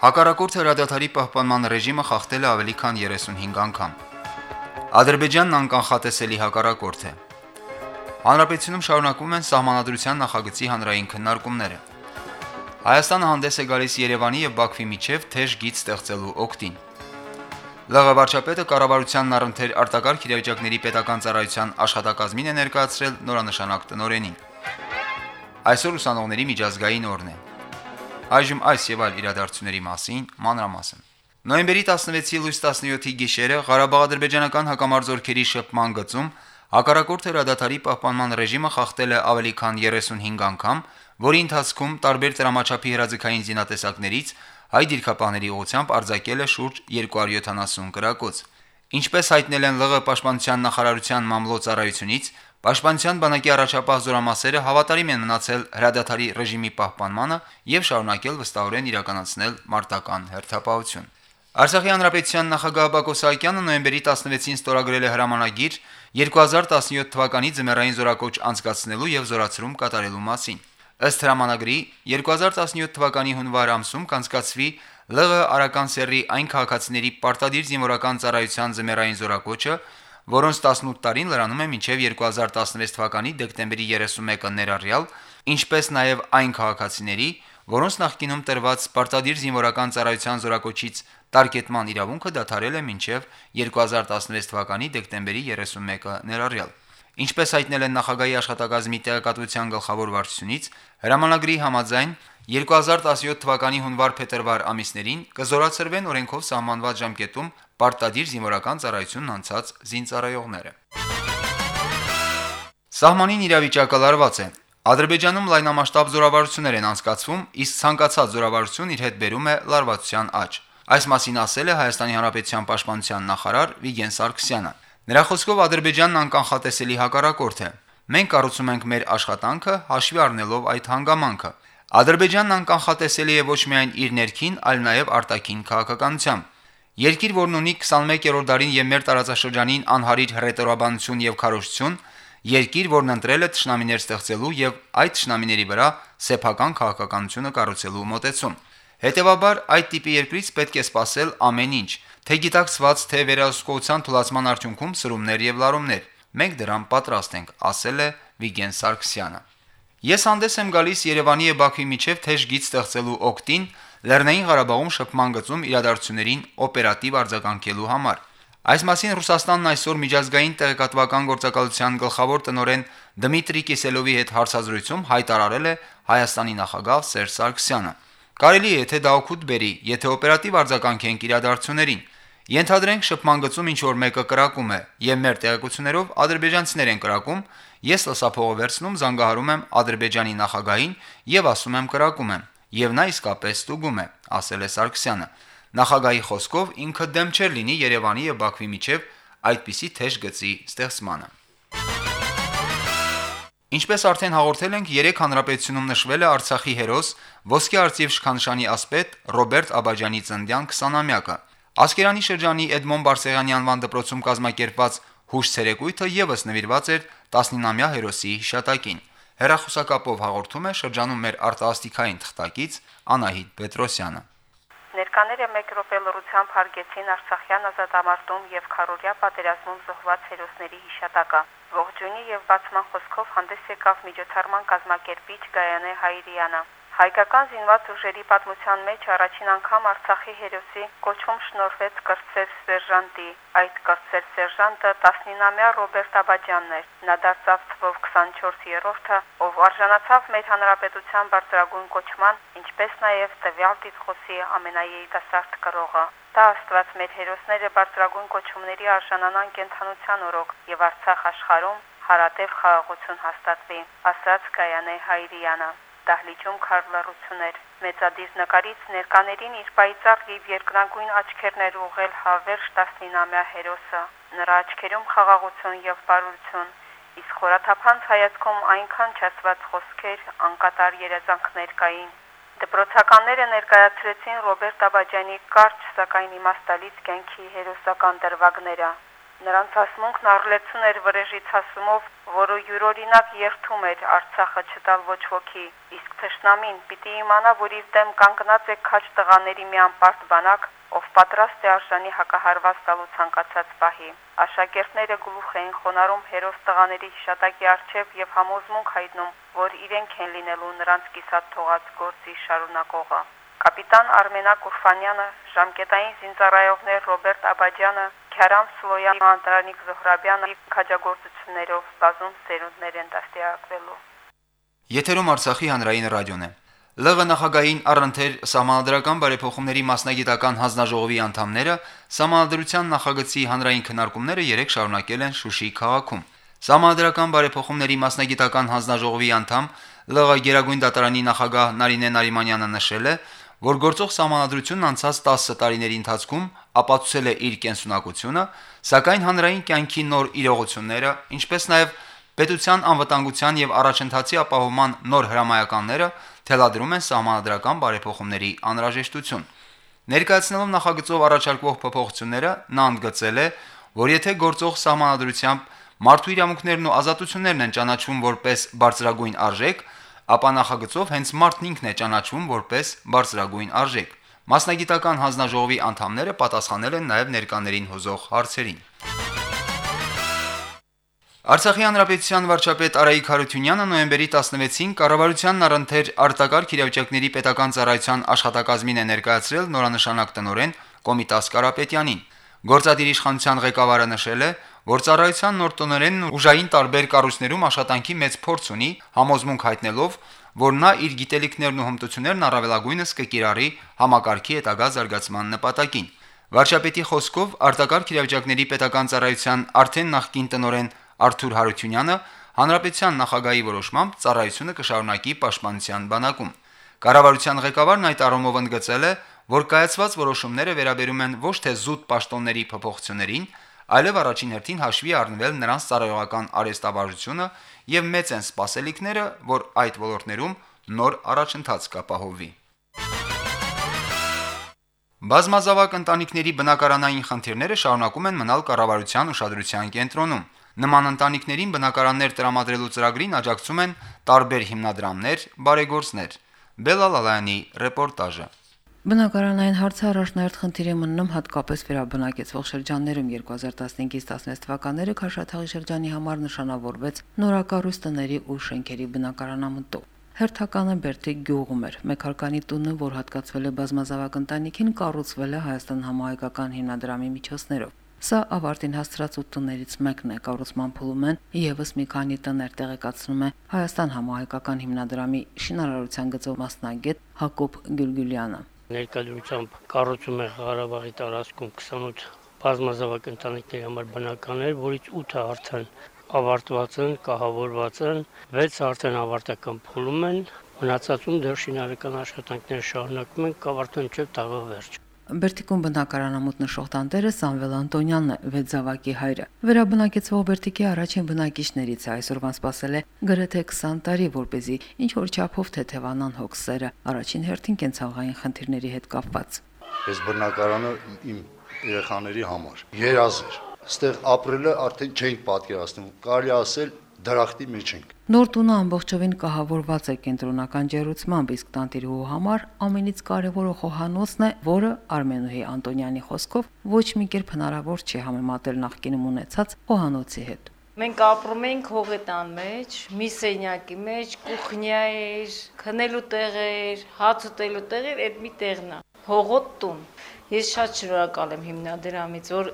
Հակառակորդ հրադադարի պահպանման ռեժիմը խախտել է ավելի քան 35 անգամ։ Ադրբեջանն անկանխատեսելի հակառակորդ է։ Հանրապետությունում շարունակվում են սահմանադրության նախագծի հանրային քննարկումները։ Հայաստանը հանդես է գալիս Երևանի եւ Բաքվի միջև թեժ գիծ ստեղծելու օկտին։ ԼՂ վարչապետը կառավարությանն առընթեր արտակարգ իրավիճակների պետական ծառայության աշխատակազմին է ներկայացրել նորանշանակ տնորենին։ Այսօր ուսանողների միջազգային օրն է։ Այժմ այս եւ այլ իրադարձությունների մասին մանրամասն։ Նոյեմբերի 16-ի լույս 17-ի գիշերը Ղարաբաղ-ադրբեջանական հակամարձօրքերի շփման գծում հակառակորդ հրադադարի պահպանման ռեժիմը խախտել է ավելի քան 35 անգամ, որի ընթացքում տարբեր դրամաչափի հրաձգային զինատեսակներից հայ դիրքապահների ուղությամբ արձակել է շուրջ 270 կրակոց։ Ինչպես հայտնել են ԼՂ պաշտպանության նախարարության մամլոյ-ծառայությունից, Պաշտպանության բանակի առաջապահ զորամասերը հավատարիմ են մնացել հրադադարի ռեժիմի պահպանմանը եւ շարունակել վստահորեն իրականացնել մարտական հերթապահություն։ Արցախի հանրապետության նախագահ Բակո Սահակյանը նոյեմբերի 16-ին ստորագրել է հրամանագիր 2017 թվականի ձմեռային զորակոչ անցկացնելու եւ զորացրում կատարելու մասին։ Ըստ հրամանագրի 2017 թվականի հունվար ամսում կանցկացվի ԼՂ արական սերի այն քաղաքացիների պարտադիր զինվորական ծառայության ձմեռային զորակոչը, որոնց 18 տարին լրանում է մինչև 2016 թվականի դեկտեմբերի 31-ը ներառյալ, ինչպես նաև այն քաղաքացիների, որոնց նախկինում տրված պարտադիր զինվորական ծառայության զորակոչից տարկետման իրավունքը դադարել է մինչև 2016 թվականի դեկտեմբերի 31-ը ներառյալ։ Ինչպես հայտնել են նախագահի աշխատակազմի տեղեկատվության գլխավոր վարչությունից, հրամանագրի համաձայն 2017 թվականի հունվար-փետրվար ամիսներին կզորացրվեն օրենքով սահմանված ժամկետում պարտադիր զինվորական ծառայությունն անցած զինծառայողները։ Սահմանին իրավիճակը լարված է։ Ադրբեջանում լայնամասշտաբ զորավարություններ են անցկացվում, իսկ ցանկացած զորավարություն իր հետ բերում է լարվածության աճ։ Այս մասին ասել է Հայաստանի Հանրապետության պաշտպանության նախարար Վիգեն Սարգսյանը։ Նրա խոսքով Ադրբեջանն անկանխատեսելի հակառակորդ է։ Մենք կառուցում ենք մեր աշխատանքը հաշվի առնելով այդ հանգամանքը։ Ադրբեջանն անկանխատեսելի է ոչ միայն իր ներքին, այլ նաև արտաքին քաղաքականությամբ։ Երկիր, որն ունի 21-րդ դարին եւ մեր տարածաշրջանին անհարիր հռետորաբանություն եւ քարոշություն, երկիր, որն ընտրել է ճշնամիներ ստեղծելու եւ այդ ճշնամիների վրա սեփական քաղաքականությունը կառուցելու մոտեցում։ Հետևաբար այդ տիպի երկրից պետք է սпасել ամեն ինչ, թե գիտակցված, թե վերահսկողության թուլացման արդյունքում սրումներ եւ լարումներ։ Մենք դրան պատրաստ ենք, ասել է Վիգեն Սարգսյանը։ Ես հանդես եմ գալիս Երևանի եւ Բաքվի միջև թեժ գիծ ստեղծելու օկտին, Լեռնային Ղարաբաղում շփման գծում իրադարձություններին օպերատիվ արձագանքելու համար։ Այս մասին Ռուսաստանն այսօր միջազգային տեղեկատվական գործակալության գլխավոր տնօրեն Դմիտրի Կիսելովի հետ հարցազրույցում հայտարարել է Հայաստանի նախագահ Սերժ Սարգսյանը։ Կարելի է թե դա օգուտ բերի, եթե օպերատիվ արձագանքենք իրադարձություններին։ Ենթադրենք շփման գծում ինչ որ մեկը կրակում է, եւ մեր տեղեկություններով ադրբեջանցիներ են կրակում, ես լսափողը վերցնում զանգահարում եմ ադրբեջանի նախագահին եւ ասում եմ կրակում եմ, եւ նա իսկապես ստուգում է, ասել է Սարգսյանը։ Նախագահի խոսքով ինքը դեմ չէր լինի Երևանի եւ Բաքվի միջև այդպիսի թեժ գծի ստեղծմանը։ Ինչպես արդեն հաղորդել ենք, 3 հանրապետությունում նշվել է Արցախի հերոս ոսկե արծիվ շքանշանի ասպետ Ռոբերտ Աբաջանի ծննդյան 20-ամյակը։ Ասկերանի շրջանի Էդմոն Բարսեղյանի անվան դպրոցում կազմակերպված հուշ ցերեկույթը եւս նվիրված էր 19-ամյա հերոսի հիշատակին։ Հերախոսակապով հաղորդում է շրջանում մեր արտասթիկային թղթակից Անահիտ Պետրոսյանը։ Ներկաները մեկ րոպե լրությամբ հարգեցին Արցախյան ազատամարտում եւ Խարորյա պատերազմում զոհված հերոսների հիշատակը։ Ողջույնի եւ բացման խոսքով հանդես եկավ միջոցառման կազմակերպիչ Գայանե Հայրյանը։ Հայկական զինված ուժերի պատմության մեջ առաջին անգամ Արցախի հերոսի կոչում շնորհվեց կրծեր սերժանտի։ Այդ կրծեր սերժանտը 19-ամյա Ռոբերտ Աբաջյանն էր։ Նա դարձավ թվով 24-րդը, ով արժանացավ մեր հանրապետության բարձրագույն կոչման, ինչպես նաև տվյալ տիտղոսի ամենաերիտասարդ կրողը։ Դա աստված մեր հերոսները բարձրագույն կոչումների արժանանան կենթանության օրոք եւ Արցախ աշխարհում հարատև խաղաղություն հաստատվի, ասաց Գայանե Հայրյանը։ դահլիճում քարլարություններ։ Մեծադիր նկարից ներկաներին իր պայծառ եւ երկնագույն աչքերներ ուղղել հավերժ 19-ամյա հերոսը։ Նրա աչքերում խաղաղություն եւ բարություն, իսկ խորաթափանց հայացքում այնքան չասված խոսքեր, անկատար երազանքներ կային։ Դպրոցականները ներկայացրեցին Ռոբերտ Աբաջյանի կարճ, սակայն իմաստալից կյանքի հերոսական դրվագները։ Նրանց ասմունքն առլեցուն էր վրեժի ցասումով, որը յուրօրինակ երթում էր Արցախը չտալ ոչ ոքի, իսկ թշնամին պիտի իմանա, որ իր դեմ կանգնած է քաջ տղաների մի անպարտ բանակ, ով պատրաստ է արժանի հակահարված տալու ցանկացած պահի։ Աշակերտները գլուխ էին խոնարհում հերոս տղաների հիշատակի արչև եւ համոզմունք հայտնում, որ իրենք են լինելու նրանց կիսատ թողած գործի շարունակողը։ Կապիտան Արմենակ Ուրֆանյանը, ժամկետային զինծառայողներ Ռոբերտ Աբաջյանը, Քյարամ Սլոյանը, Անդրանիկ Զոհրաբյանը քաջագործություններով բազում ծերունդներ են դաստիարակվելու։ Եթերում Արցախի հանրային ռադիոն է։ ԼՂ նախագահային առընթեր համանդրական բարեփոխումների մասնագիտական հանձնաժողովի անդամները համանդրության նախագծի հանրային քննարկումները երեք շարունակել են Շուշի քաղաքում։ Համանդրական բարեփոխումների մասնագիտական հանձնաժողովի անդամ ԼՂ Գերագույն դատարանի նախագահ Նարինե Նարիմանյանը նշել է, որ գործող համանդրությունն անցած 10 տարիների ընթացքում ապացուցել է իր կենսունակությունը, սակայն հանրային կյանքի նոր իրողությունները, ինչպես նաև պետության անվտանգության եւ առաջընթացի ապահովման նոր հրամայականները թելադրում են համանդրական բարեփոխումների անհրաժեշտություն։ Ներկայացնելով նախագծով առաջարկվող փոփոխությունները, նա ընդգծել է, որ եթե գործող համանդրությամբ մարդու իրավունքներն ու ազատություններն են ճանաչվում որպես բարձրագույն արժեք, ապա նախագծով հենց մարդն ինքն է ճանաչվում որպես բարձրագույն արժեք։ Մասնագիտական հանձնաժողովի անդամները պատասխանել են նաև ներկաներին հոզող հարցերին։ Արցախի հանրապետության վարչապետ Արայիկ Հարությունյանը նոյեմբերի 16-ին կառավարությանն առընթեր արտակարգ իրավիճակների պետական ծառայության աշխատակազմին է ներկայացրել նորանշանակ տնորեն Կոմիտաս Կարապետյանին։ Գործադիր իշխանության ղեկավարը նշել է, որ ծառայության նոր տնօրենն ուժային տարբեր կառույցներում աշխատանքի մեծ փորձ ունի, համոզմունք հայտնելով, որ նա իր գիտելիքներն ու հմտություններն առավելագույնս կկիրառի համակարգի հետագա զարգացման նպատակին։ Վարչապետի խոսքով արտակարգ իրավիճակների պետական ծառայության արդեն նախկին տնօրեն Արթուր Հարությունյանը հանրապետության նախագահի որոշմամբ ծառայությունը կշարունակի պաշտպանության բանակում։ Կառավարության ղեկավարն այդ առումով ընդգծել է, որ կայացված որոշումները վերաբերում են ոչ թե զուտ պաշտոնների փոփոխություններին, այլև առաջին հերթին հաշվի առնվել նրանց ծառայողական արեստավարությունը եւ մեծ են սպասելիքները, որ այդ ոլորտներում նոր առաջընթաց կապահովվի։ Բազմազավակ ընտանիքների բնակարանային խնդիրները շարունակում են մնալ կառավարության ուշադրության կենտրոնում։ Նման ընտանիքներին բնակարաններ տրամադրելու ծրագրին աջակցում են տարբեր հիմնադրամներ, բարեգործներ։ Բելալալյանի ռեպորտաժը։ Բնակարանային հարցը առաջնահերթ խնդիր է մնում հատկապես վերաբնակեցվող շրջաններում. 2015-ից 16 թվականները Քաշաթաղի շրջանի համար նշանավորվեց նորակառույց տների ու շենքերի բնակարանամտով։ Հերթականը Բերթի գյուղում էր։ Մեքարկանի տունը, որ հատկացվել է բազմազավակ ընտանիքին, կառուցվել է Հայաստան համահայկական հիմնադրամի միջոցներով։ Սա ավարտին հասցրած ու տներից մեկն է կառուցման փուլում են եւս մի քանի տներ տեղեկացնում է Հայաստան համահայկական հիմնադրամի շինարարության գծով մասնագետ Հակոբ Գյուլգյուլյանը ներկայությամբ կառուցում է Ղարաբաղի տարածքում 28 բազմազավակ ընտանիքների համար բնակարաններ, որից 8-ը արդեն ավարտված են, կահավորված են, 6-ը արդեն ավարտական փուլում են, մնացածում դեռ շինարարական աշխատանքներ շարունակվում են, կավարտեն չէ տաղը վերջ։ Բերտիկում բնակարանամուտ նշող տանտերը Սամվել Անտոնյանն է, Վեծավակի հայրը։ Վերաբնակեցվող Բերտիկի առաջին բնակիչներից է այսօրվան սпасել է գրեթե 20 տարի, որ เป զի ինչ որ չափով թեթևանան հոգսերը, առաջին հերթին կենցաղային խնդիրների հետ կապված։ Ես բնակարանը իմ երեխաների համար երազ էր։ Այստեղ ապրելը արդեն չէին պատկերացնում։ Կարելի ասել դրախտի մեջ ենք։ Նոր տունը ամբողջովին կահավորված է կենտրոնական ջերուցմամբ, իսկ տանտիրուհու համար ամենից կարևորը խոհանոցն է, որը Արմենուհի Անտոնյանի խոսքով ոչ մի կերպ հնարավոր չի համեմատել նախկինում ունեցած խոհանոցի հետ։ Մենք ապրում էինք հողետան մեջ, մի սենյակի մեջ, կուխնյա էր, քնելու տեղ էր, հաց ուտելու տեղ էր, այդ մի տեղն է։ Հողոտ տուն։ Ես շատ շնորհակալ եմ հիմնադրամից, որ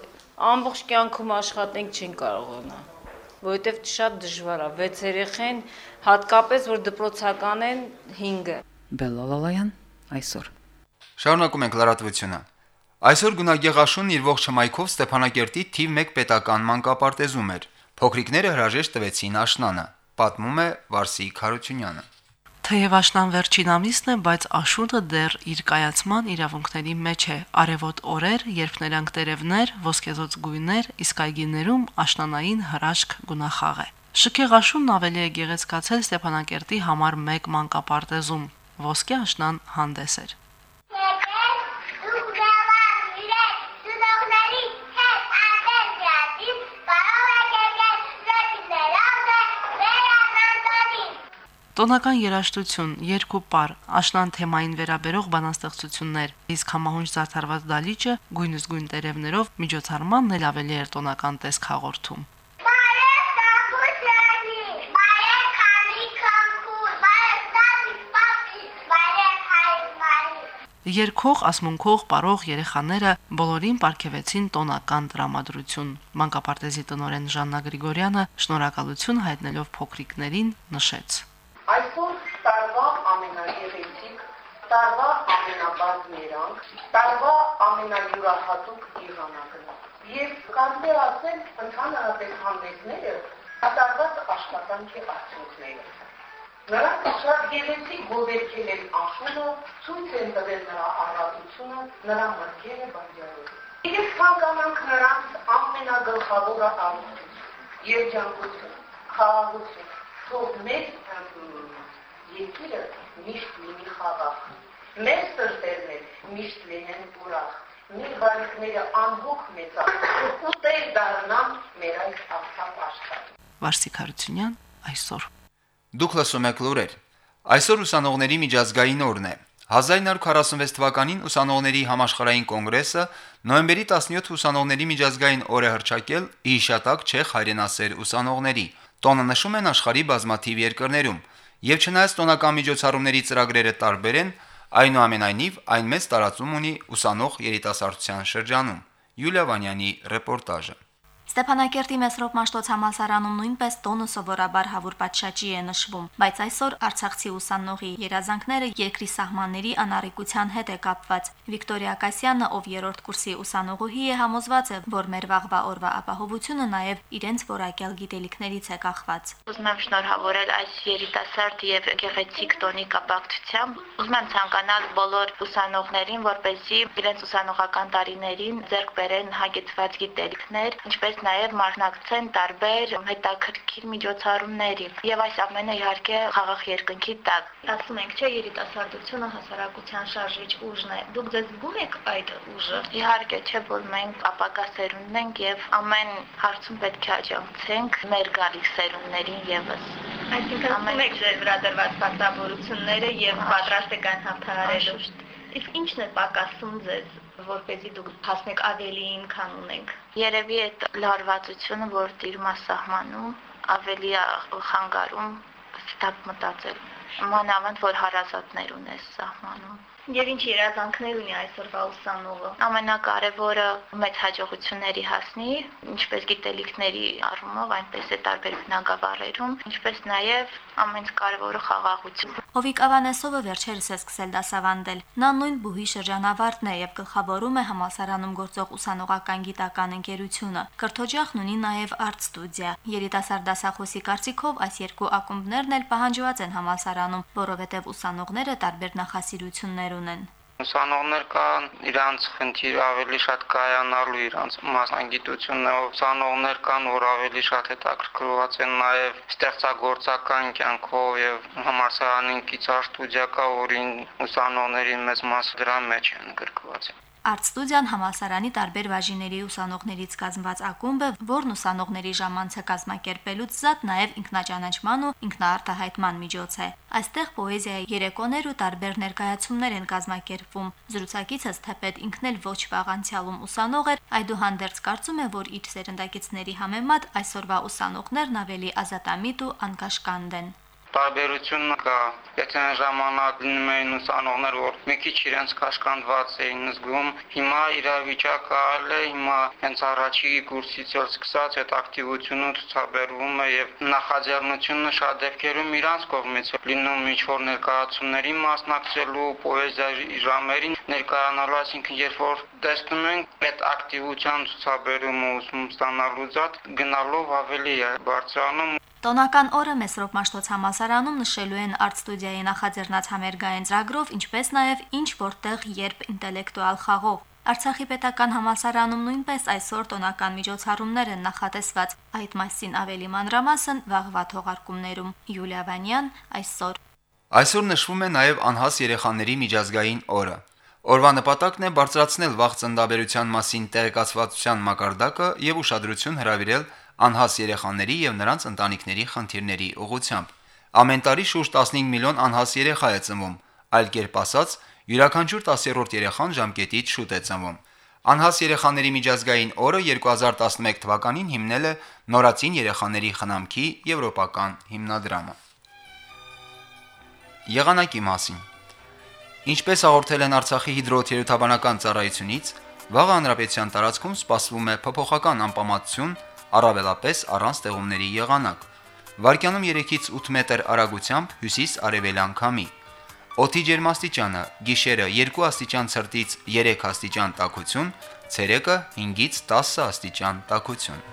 ամբողջ կյանքում աշխատենք չեն կարողանա որովհետև շատ դժվար է 6 երեխեն, հատկապես որ դպրոցական են 5-ը։ Բելալալայան այսօր։ Շարունակում ենք լրատվությունը։ Այսօր գունագեղաշունն իր ողջ հմայքով Ստեփանակերտի թիվ 1 պետական մանկապարտեզում էր։ Փոքրիկները հրաժեշտ տվեցին աշնանը, պատմում է Վարսիկ Խարությունյանը։ Թեև աշնան վերջին ամիսն է, բայց աշունը դեռ իր կայացման իրավունքների մեջ է։ Արևոտ օրեր, երբ նրանք տերևներ, ոսկեզոծ գույներ, իսկ այգիներում աշնանային հրաշք գունախաղ է։ Շքեղ աշունն ավելի է գեղեցկացել Ստեփանակերտի համար 1 մանկապարտեզում։ Ոսկե աշնան հանդես էր։ Տոնական երաժշտություն, երկու պար, աշնան թեմային վերաբերող բանաստեղծություններ, իսկ համահունչ զարդարված դալիճը գույնզգույն տերևներով միջոցառմանն էլ ավելի էր տոնական տեսք հաղորդում։ Երկող, ասմունքող, ապարող երեխաները բոլորին ապարգևեցին տոնական դրամատրություն։ Մանկապարտեզի տնօրեն Ժաննա Գրիգորյանը շնորհակալություն հայտնելով փոքրիկներին նշեց. Այսօր տարվա ամենագեղեցիկ, տարվա ամենաբարձ մերանք, տարվա ամենայուրահատուկ եղանակն Եվ կարելի ասել, ընդհանրապես հանդեսները կատարված աշխատանքի արդյունքները։ Նրանք շատ գեղեցիկ գովերքել են աշունը, ցույց են տվել նրա առատությունը, նրա մտքերը բանջարով։ Ես ցանկանանք նրանց ամենագլխավորը առողջություն, երջանկություն, խաղաղություն, թող մեր երկիրը միշտ լինի խաղաղ։ Մեր սրտերն միշտ լինեն ուրախ։ Մեր բարիքները անհոգ մեծան ու տեր դառնան մեր այս աղքատ աշխարհը։ Վարսիկ Հարությունյան այսօր Դուք լսում եք լուրեր։ Այսօր ուսանողների միջազգային օրն է։ 1946 թվականին ուսանողների համաշխարհային կոնգրեսը նոյեմբերի 17 ուսանողների միջազգային օր է հռչակել ի հիշատակ չեխ հայրենասեր ուսանողների։ Տոնը նշում են աշխարհի բազմաթիվ երկրներում, եւ չնայած տոնական միջոցառումների ծրագրերը տարբեր են, այնուամենայնիվ այն մեծ տարածում ունի ուսանող երիտասարդության շրջանում։ Յուլիա Վանյանի ռեպորտաժը։ Ստեփանակերտի Մեսրոպ Մաշտոց համալսարանում նույնպես տոնը սովորաբար հավուր պատշաճի է նշվում, բայց այսօր Արցախցի ուսանողի երազանքները երկրի սահմանների անառիկության հետ է կապված։ Վիկտորիա Կասյանը, ով երրորդ կուրսի ուսանողուհի է, համոզված է, որ մեր վաղվա օրվա ապահովությունը նաև իրենց որակյալ գիտելիքներից է կախված։ Ուզում եմ շնորհավորել այս երիտասարդ եւ գեղեցիկ տոնի կապակցությամբ։ Ուզում եմ ցանկանալ բոլոր ուսանողներին, որպեսզի իրենց ուսանողական տարիներին ձեռք բերեն հագեցված գիտելիքներ, ինչպես նաև մարզնակցեն տարբեր հետաքրքիր միջոցառումների եւ այս ամենը իհարկե խաղաղ երկնքի տակ։ Ասում ենք, չէ, երիտասարդությունը հասարակության շարժիչ ուժն է։ Դուք ձեզ զգում եք այդ ուժը։ Իհարկե, չէ, որ մենք ապագա սերունդն ենք եւ ամեն հարցում պետք է աջակցենք մեր գալիք սերունդներին եւս։ Այսինքն ամեն եք ձեր վրա դրված պարտավորությունները եւ պատրաստ եք այն հաղթահարելու։ Իսկ ի՞նչն է պակասում ձեզ որպեսզի դուք հասնեք ավելիին, քան ունենք։ Երևի այդ լարվածությունը, որ դիրմա սահմանում, ավելի խանգարում ստապ մտածել։ Մանավանդ որ հարազատներ ունես սահմանում։ Եվ ինչ երազանքներ ունի այսօրվա ուսանողը։ Ամենակարևորը մեծ հաջողությունների հասնի, ինչպես գիտելիքների առումով, այնպես է տարբեր բնագավառերում, ինչպես նաև ամենից կարևորը խաղաղություն։ Հովիկ Ավանեսովը վերջերս է սկսել դասավանդել։ Նա նույն բուհի շրջանավարտն է եւ գլխավորում է համալսարանում գործող ուսանողական գիտական ընկերությունը։ Կրթօջախն ունի նաև արտ ստուդիա։ Երիտասարդ դասախոսի կարծիքով այս երկու ակումբներն էլ պահանջված են համալսարանում, որովհետեւ ուսանողները տարբեր նախասիրություններ ունեն։ Ուսանողներ կան իրանց խնդիր ավելի շատ կայանալու իրանց մասնագիտություններով, ուսանողներ կան, որ ավելի շատ հետաքրքրված են նաև ստեղծագործական կյանքով եւ համալսարանին կիցար ստուդիա կա, որին ուսանողների մեծ մասը դրա մեջ են գրկված։ Արտստուդիան համասարանի տարբեր բաժինների ուսանողներից կազմված ակումբ է, որն ուսանողների ժամանցը կազմակերպելուց զատ նաև ինքնաճանաչման ու ինքնաարտահայտման միջոց է։ Այստեղ պոեզիայի երեկոներ ու տարբեր ներկայացումներ են կազմակերպվում։ Զրուցակիցս թեպետ ինքն էլ ոչ վաղ անցյալում ուսանող էր, այդուհանդերձ կարծում է, որ իր սերնդակիցների համեմատ այսօրվա ուսանողներն ավելի ազատամիտ ու անկաշկանդ են տարբերություն կա։ Եթե այն ժամանակ լինում էին ուսանողներ, որ մի քիչ իրենց կաշկանդված էին զգում, հիմա իրավիճակը այլ է, հիմա հենց առաջի կուրսից էլ սկսած այդ ակտիվությունը ցուցաբերվում է եւ նախաձեռնությունը շատ դեպքերում իրանց կողմից լինում ինչ որ ներկայացումների մասնակցելու, պոեզիայի ժամերին ներկայանալու, այսինքն երբ որ տեսնում ենք այդ ակտիվության ցուցաբերումը ուսում ստանալու զատ գնալով ավելի է բարձրանում Տոնական օրը Մեսրոպ Մաշտոց համասարանում նշելու են արտ ստուդիայի նախաձեռնած համերգային ծրագրով, ինչպես նաև ինչ որտեղ երբ ինտելեկտուալ խաղով։ Արցախի պետական համալսարանում նույնպես այսօր տոնական միջոցառումներ են նախատեսված։ Այդ մասին ավելի մանրամասն վաղվա թողարկումներում։ Յուլիա Վանյան այսօր։ Այսօր նշվում է նաև անհաս երեխաների միջազգային օրը։ Օրվա նպատակն է բարձրացնել վաղ ծննդաբերության մասին տեղեկացվածության մակարդակը եւ ուշադրություն հրավիրել անհաս երեխաների եւ նրանց ընտանիքների խնդիրների ուղղությամբ։ Ամեն տարի շուրջ 15 միլիոն անհաս երեխա է ծնվում, այլ կերպ ասած, յուրաքանչյուր 10-րդ երեխան ժամկետից շուտ է ծնվում։ Անհաս երեխաների միջազգային օրը 2011 թվականին հիմնել է Նորածին երեխաների խնամքի եվրոպական հիմնադրամը։ Եղանակի մասին. Ինչպես հաղորդել են Արցախի հիդրոթերապևտաբանական ծառայությունից, վաղ հանրապետության տարածքում սպասվում է փոփոխական անպամատություն, առավելապես առանց տեղումների եղանակ։ Վարկյանում 3-ից 8 մետր արագությամբ հյուսիս-արևելյան քամի։ Օդի ջերմաստիճանը՝ գիշերը 2 աստիճան ցրտից 3 աստիճան տաքություն, ցերեկը 5-ից 10 աստիճան տաքություն։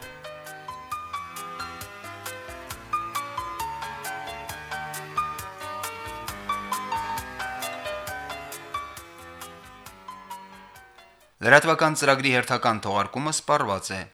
Լրատվական ծրագրի հերթական թողարկումը սպառված է։